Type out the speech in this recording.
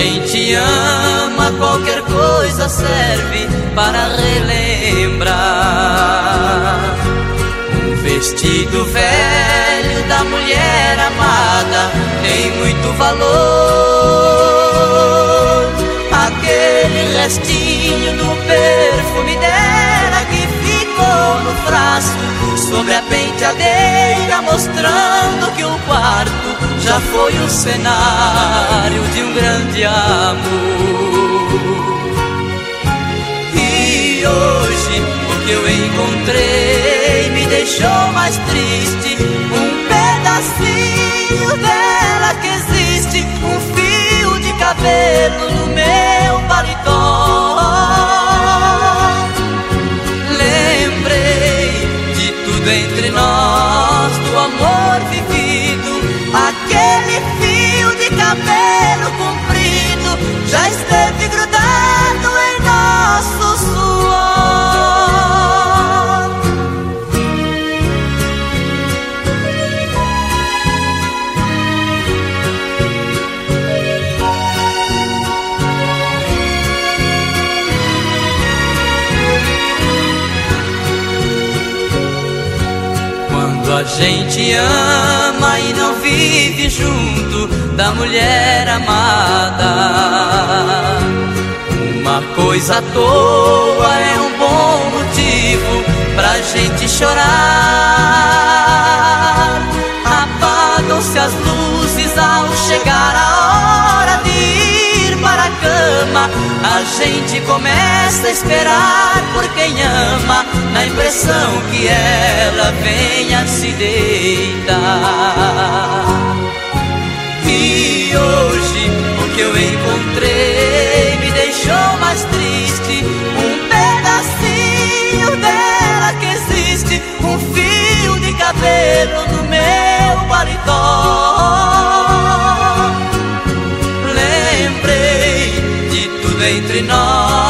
gente ama, qualquer coisa serve para relembrar. Um vestido velho da mulher amada tem muito valor. Aquele restinho do perfume dela que ficou no frasco sobre a penteadeira, mostrando que o quarto já foi o cenário de um grande amor. E hoje o que eu encontrei me deixou mais triste. Um pedacinho dela que existe, um fio de cabelo no meu paletó. Lembrei de tudo entre nós, do amor vivido, aquele fio de cabelo comprido já esteve grudado em nosso suor. Quando a gente ama da mulher amada, uma coisa à toa é um bom motivo pra gente chorar. Apagam-se as luzes ao chegar a hora de ir para a cama. A gente começa a esperar por quem ama, na impressão que ela venha se deitar. Que eu encontrei me deixou mais triste. Um pedacinho dela que existe, um fio de cabelo no meu paletó. Lembrei de tudo entre nós,